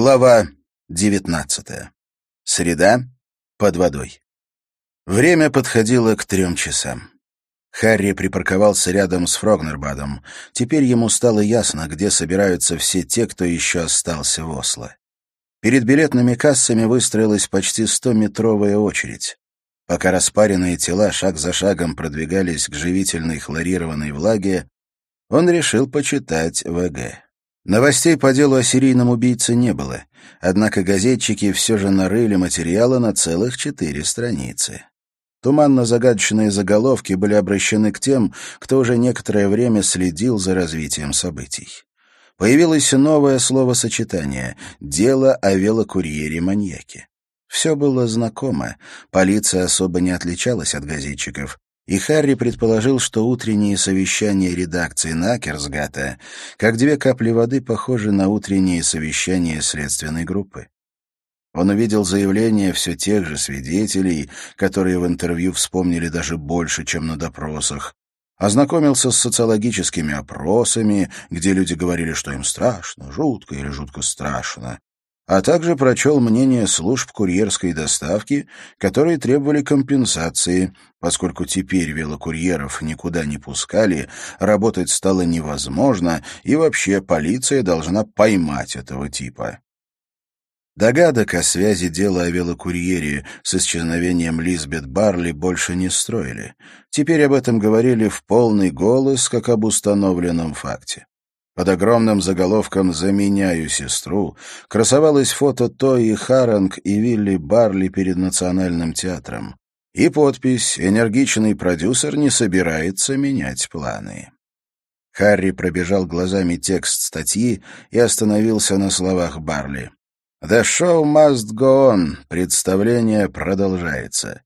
Глава девятнадцатая. Среда под водой. Время подходило к трем часам. Харри припарковался рядом с Фрогнербадом. Теперь ему стало ясно, где собираются все те, кто еще остался в Осло. Перед билетными кассами выстроилась почти стометровая очередь. Пока распаренные тела шаг за шагом продвигались к живительной хлорированной влаге, он решил почитать ВГ. Новостей по делу о серийном убийце не было, однако газетчики все же нарыли материала на целых четыре страницы. Туманно-загадочные заголовки были обращены к тем, кто уже некоторое время следил за развитием событий. Появилось новое словосочетание «дело о велокурьере-маньяке». Все было знакомо, полиция особо не отличалась от газетчиков, и Харри предположил, что утренние совещания редакции Накерсгата, как две капли воды, похожи на утренние совещания следственной группы. Он увидел заявления все тех же свидетелей, которые в интервью вспомнили даже больше, чем на допросах, ознакомился с социологическими опросами, где люди говорили, что им страшно, жутко или жутко страшно, а также прочел мнение служб курьерской доставки, которые требовали компенсации, поскольку теперь велокурьеров никуда не пускали, работать стало невозможно, и вообще полиция должна поймать этого типа. Догадок о связи дела о велокурьере с исчезновением Лизбет Барли больше не строили. Теперь об этом говорили в полный голос, как об установленном факте. Под огромным заголовком «Заменяю сестру» красовалось фото Тои Харанг и Вилли Барли перед Национальным театром. И подпись «Энергичный продюсер не собирается менять планы». Харри пробежал глазами текст статьи и остановился на словах Барли. «The show must go on. Представление продолжается.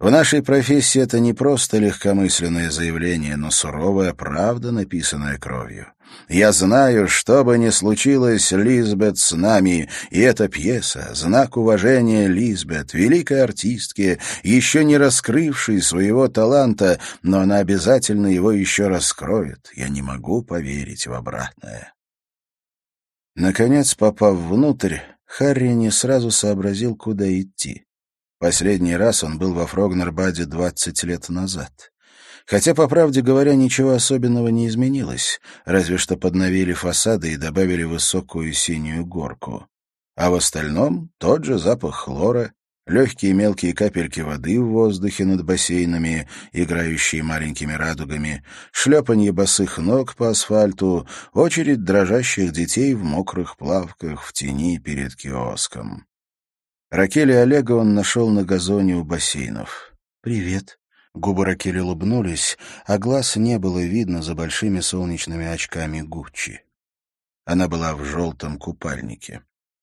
В нашей профессии это не просто легкомысленное заявление, но суровая правда, написанная кровью. Я знаю, что бы ни случилось, Лизбет с нами, и эта пьеса — знак уважения Лизбет, великой артистке, еще не раскрывшей своего таланта, но она обязательно его еще раскроет. Я не могу поверить в обратное. Наконец, попав внутрь, Харри не сразу сообразил, куда идти. Последний раз он был во Фрогнербаде двадцать лет назад. Хотя, по правде говоря, ничего особенного не изменилось, разве что подновили фасады и добавили высокую синюю горку. А в остальном тот же запах хлора, легкие мелкие капельки воды в воздухе над бассейнами, играющие маленькими радугами, шлепанье босых ног по асфальту, очередь дрожащих детей в мокрых плавках в тени перед киоском. Ракели Олега он нашел на газоне у бассейнов. «Привет». Губы Ракели улыбнулись, а глаз не было видно за большими солнечными очками Гуччи. Она была в желтом купальнике.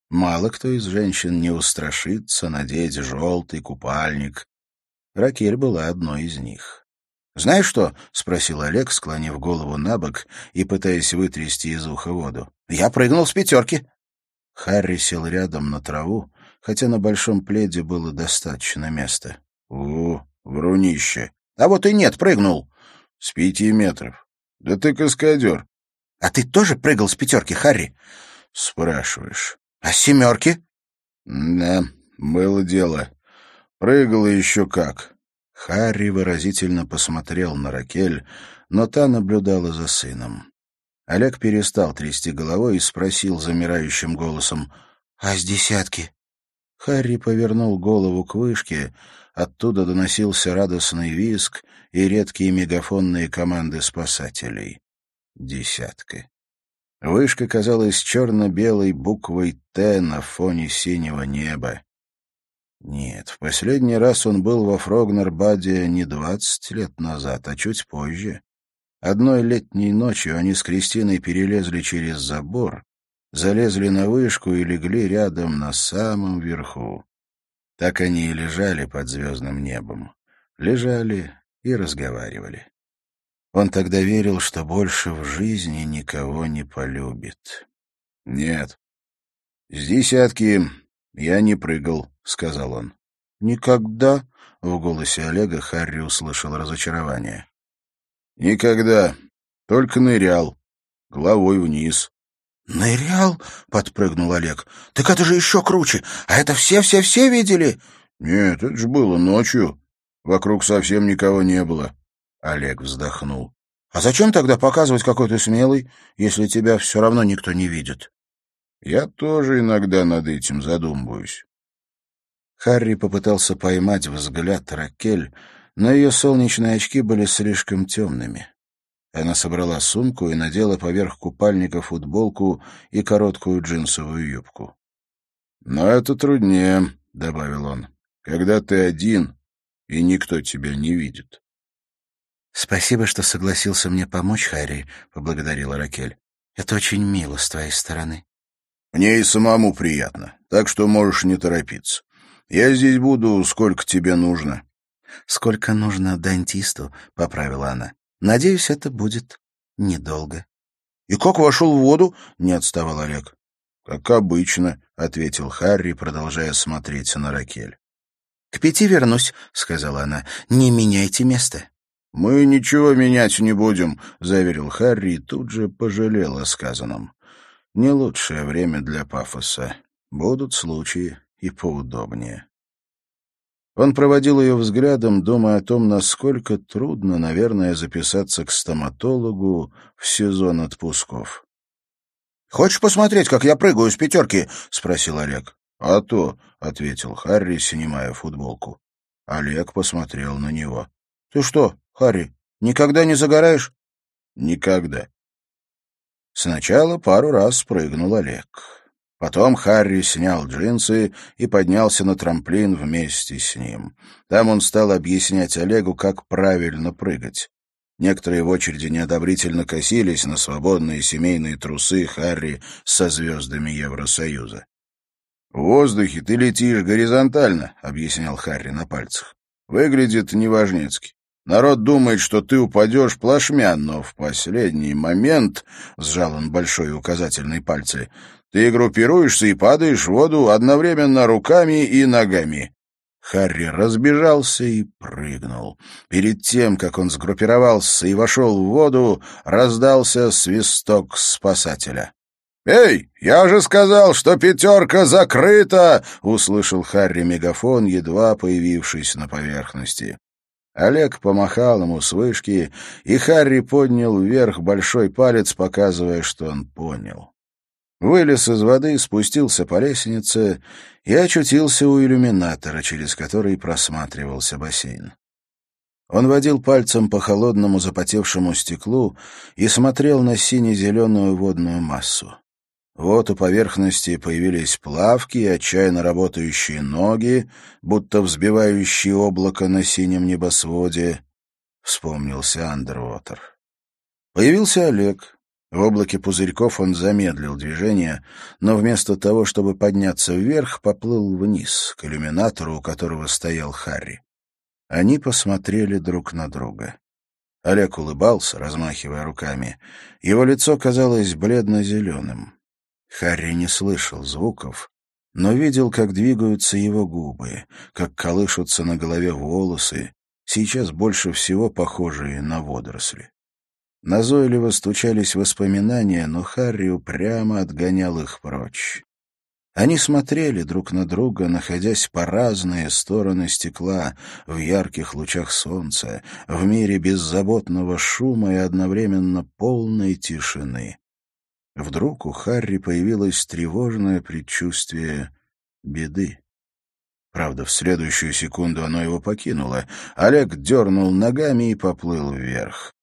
Мало кто из женщин не устрашится надеть желтый купальник. Ракель была одной из них. «Знаешь что?» — спросил Олег, склонив голову на бок и пытаясь вытрясти из уха воду. «Я прыгнул с пятерки». Харри сел рядом на траву, хотя на большом пледе было достаточно места. — О, врунище! — А вот и нет, прыгнул. — С пяти метров. Да ты каскадер. — А ты тоже прыгал с пятерки, Харри? — Спрашиваешь. — А с семерки? — Да, было дело. Прыгал еще как. Харри выразительно посмотрел на Ракель, но та наблюдала за сыном. Олег перестал трясти головой и спросил замирающим голосом, «А с десятки?» Харри повернул голову к вышке, оттуда доносился радостный визг и редкие мегафонные команды спасателей. Десятка. Вышка казалась черно-белой буквой «Т» на фоне синего неба. Нет, в последний раз он был во Фрогнербаде не двадцать лет назад, а чуть позже. Одной летней ночью они с Кристиной перелезли через забор залезли на вышку и легли рядом на самом верху. Так они и лежали под звездным небом. Лежали и разговаривали. Он тогда верил, что больше в жизни никого не полюбит. — Нет. — С десятки я не прыгал, — сказал он. — Никогда? — в голосе Олега Харри услышал разочарование. — Никогда. Только нырял. Головой вниз. «Нырял?» — подпрыгнул Олег. «Так это же еще круче! А это все-все-все видели?» «Нет, это же было ночью. Вокруг совсем никого не было». Олег вздохнул. «А зачем тогда показывать, какой ты смелый, если тебя все равно никто не видит?» «Я тоже иногда над этим задумываюсь». Харри попытался поймать взгляд Ракель, но ее солнечные очки были слишком темными. Она собрала сумку и надела поверх купальника футболку и короткую джинсовую юбку. «Но это труднее», — добавил он, — «когда ты один, и никто тебя не видит». «Спасибо, что согласился мне помочь, Харри», — поблагодарила Ракель. «Это очень мило с твоей стороны». «Мне и самому приятно, так что можешь не торопиться. Я здесь буду, сколько тебе нужно». «Сколько нужно дантисту», — поправила она. Надеюсь, это будет недолго. — И как вошел в воду? — не отставал Олег. — Как обычно, — ответил Харри, продолжая смотреть на Ракель. — К пяти вернусь, — сказала она. — Не меняйте место. — Мы ничего менять не будем, — заверил Харри и тут же пожалел о сказанном. Не лучшее время для пафоса. Будут случаи и поудобнее. Он проводил ее взглядом, думая о том, насколько трудно, наверное, записаться к стоматологу в сезон отпусков. «Хочешь посмотреть, как я прыгаю с пятерки?» — спросил Олег. «А то», — ответил Харри, снимая футболку. Олег посмотрел на него. «Ты что, Харри, никогда не загораешь?» «Никогда». Сначала пару раз прыгнул Олег. Потом Харри снял джинсы и поднялся на трамплин вместе с ним. Там он стал объяснять Олегу, как правильно прыгать. Некоторые в очереди неодобрительно косились на свободные семейные трусы Харри со звездами Евросоюза. «В воздухе ты летишь горизонтально», — объяснял Харри на пальцах. «Выглядит неважнецки. Народ думает, что ты упадешь плашмя, но в последний момент, — сжал он большой указательный пальцы, ты группируешься и падаешь в воду одновременно руками и ногами. Харри разбежался и прыгнул. Перед тем, как он сгруппировался и вошел в воду, раздался свисток спасателя. «Эй, я же сказал, что пятерка закрыта!» — услышал Харри мегафон, едва появившись на поверхности. Олег помахал ему с вышки, и Харри поднял вверх большой палец, показывая, что он понял. Вылез из воды, спустился по лестнице и очутился у иллюминатора, через который просматривался бассейн. Он водил пальцем по холодному запотевшему стеклу и смотрел на сине-зеленую водную массу. Вот у поверхности появились плавки и отчаянно работающие ноги, будто взбивающие облако на синем небосводе. Вспомнился Андервотер. Появился Олег, в облаке пузырьков он замедлил движение, но вместо того, чтобы подняться вверх, поплыл вниз, к иллюминатору, у которого стоял Харри. Они посмотрели друг на друга. Олег улыбался, размахивая руками. Его лицо казалось бледно-зеленым. Харри не слышал звуков, но видел, как двигаются его губы, как колышутся на голове волосы, сейчас больше всего похожие на водоросли. Назойливо стучались воспоминания, но Харри упрямо отгонял их прочь. Они смотрели друг на друга, находясь по разные стороны стекла, в ярких лучах солнца, в мире беззаботного шума и одновременно полной тишины. Вдруг у Харри появилось тревожное предчувствие беды. Правда, в следующую секунду оно его покинуло. Олег дернул ногами и поплыл вверх.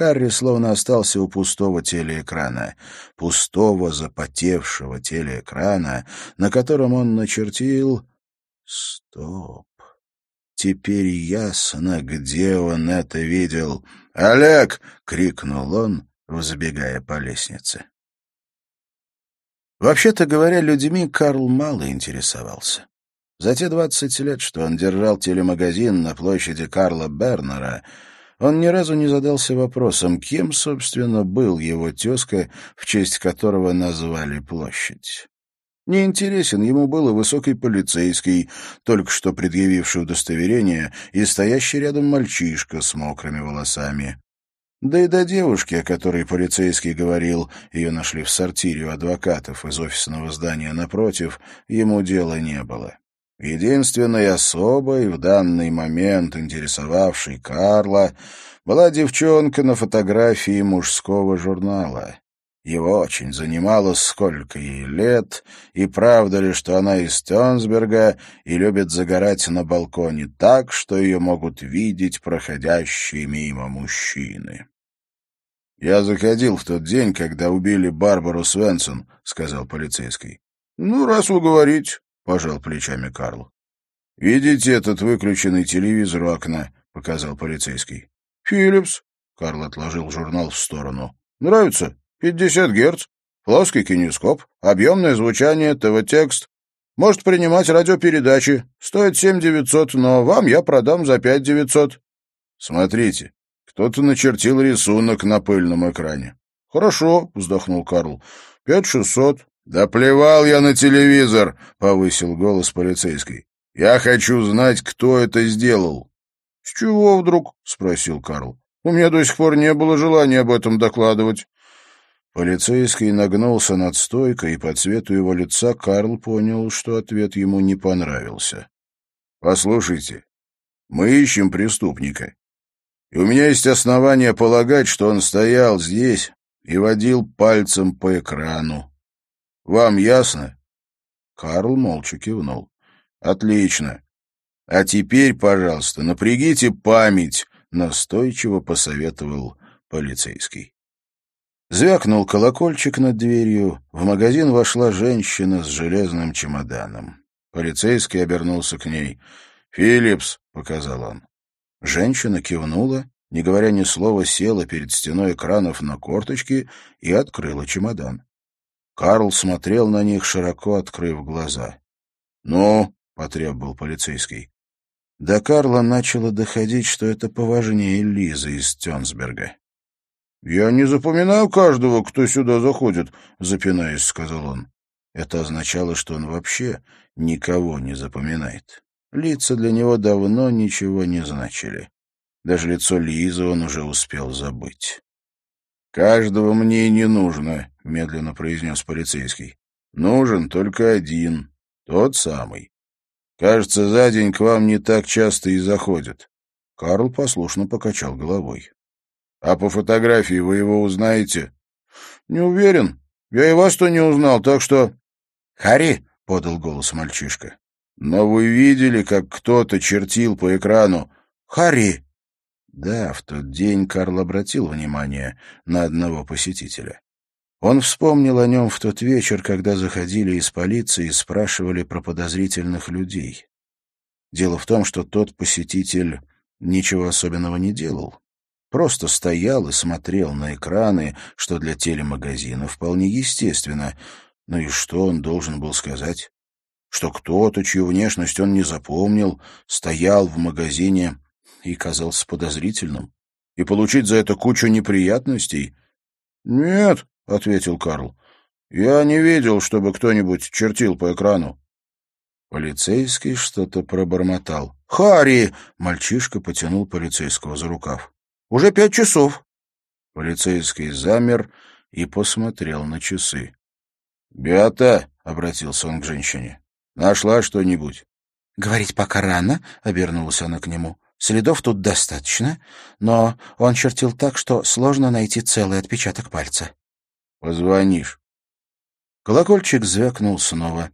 Харри словно остался у пустого телеэкрана, пустого запотевшего телеэкрана, на котором он начертил... Стоп. Теперь ясно, где он это видел. «Олег!» — крикнул он, взбегая по лестнице. Вообще-то говоря, людьми Карл мало интересовался. За те двадцать лет, что он держал телемагазин на площади Карла Бернера, он ни разу не задался вопросом, кем, собственно, был его тезка, в честь которого назвали площадь. Неинтересен ему был и высокий полицейский, только что предъявивший удостоверение, и стоящий рядом мальчишка с мокрыми волосами. Да и до девушки, о которой полицейский говорил, ее нашли в сортире у адвокатов из офисного здания напротив, ему дела не было. Единственной особой в данный момент интересовавшей Карла была девчонка на фотографии мужского журнала. Его очень занимало, сколько ей лет, и правда ли, что она из Тёнсберга и любит загорать на балконе так, что ее могут видеть проходящие мимо мужчины. «Я заходил в тот день, когда убили Барбару Свенсон», — сказал полицейский. «Ну, раз вы говорите», — пожал плечами Карл. «Видите этот выключенный телевизор у окна?» — показал полицейский. «Филлипс», — Карл отложил журнал в сторону. «Нравится?» 50 Гц, плоский кинескоп, объемное звучание, ТВ-текст. Может принимать радиопередачи. Стоит 7 900, но вам я продам за 5 900. Смотрите, кто-то начертил рисунок на пыльном экране. Хорошо, вздохнул Карл. 5 600. Да плевал я на телевизор, повысил голос полицейский. Я хочу знать, кто это сделал. С чего вдруг? спросил Карл. У меня до сих пор не было желания об этом докладывать. Полицейский нагнулся над стойкой, и по цвету его лица Карл понял, что ответ ему не понравился. «Послушайте, мы ищем преступника, и у меня есть основания полагать, что он стоял здесь и водил пальцем по экрану. Вам ясно?» Карл молча кивнул. «Отлично. А теперь, пожалуйста, напрягите память», — настойчиво посоветовал полицейский. Звякнул колокольчик над дверью. В магазин вошла женщина с железным чемоданом. Полицейский обернулся к ней. «Филлипс», — показал он. Женщина кивнула, не говоря ни слова, села перед стеной экранов на корточки и открыла чемодан. Карл смотрел на них, широко открыв глаза. «Ну?» — потребовал полицейский. До Карла начало доходить, что это поважнее Лизы из Тёнсберга. «Я не запоминаю каждого, кто сюда заходит», — запинаясь, сказал он. Это означало, что он вообще никого не запоминает. Лица для него давно ничего не значили. Даже лицо Лизы он уже успел забыть. «Каждого мне не нужно», — медленно произнес полицейский. «Нужен только один, тот самый. Кажется, за день к вам не так часто и заходят». Карл послушно покачал головой. А по фотографии вы его узнаете? Не уверен. Я и вас-то не узнал, так что... Хари, подал голос мальчишка. Но вы видели, как кто-то чертил по экрану. Хари. Да, в тот день Карл обратил внимание на одного посетителя. Он вспомнил о нем в тот вечер, когда заходили из полиции и спрашивали про подозрительных людей. Дело в том, что тот посетитель ничего особенного не делал. Просто стоял и смотрел на экраны, что для телемагазина вполне естественно. Ну и что он должен был сказать? Что кто-то, чью внешность он не запомнил, стоял в магазине и казался подозрительным? И получить за это кучу неприятностей? «Нет», — ответил Карл, — «я не видел, чтобы кто-нибудь чертил по экрану». Полицейский что-то пробормотал. «Харри!» — мальчишка потянул полицейского за рукав. Уже пять часов. Полицейский замер и посмотрел на часы. — Беата, — обратился он к женщине, — нашла что-нибудь? — Говорить пока рано, — обернулась она к нему. — Следов тут достаточно, но он чертил так, что сложно найти целый отпечаток пальца. — Позвонишь. Колокольчик звякнул снова.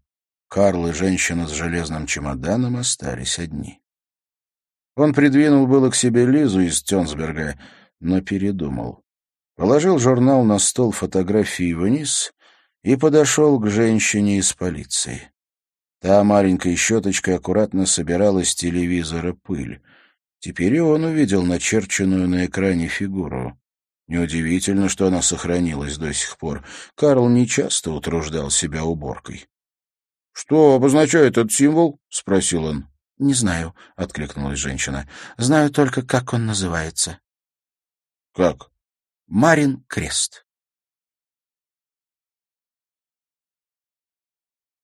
Карл и женщина с железным чемоданом остались одни. Он придвинул было к себе Лизу из Тёнсберга, но передумал. Положил журнал на стол фотографии вниз и подошел к женщине из полиции. Та маленькой щеточкой аккуратно собирала с телевизора пыль. Теперь и он увидел начерченную на экране фигуру. Неудивительно, что она сохранилась до сих пор. Карл нечасто утруждал себя уборкой. — Что обозначает этот символ? — спросил он. «Не знаю», — откликнулась женщина. «Знаю только, как он называется». «Как?» «Марин Крест».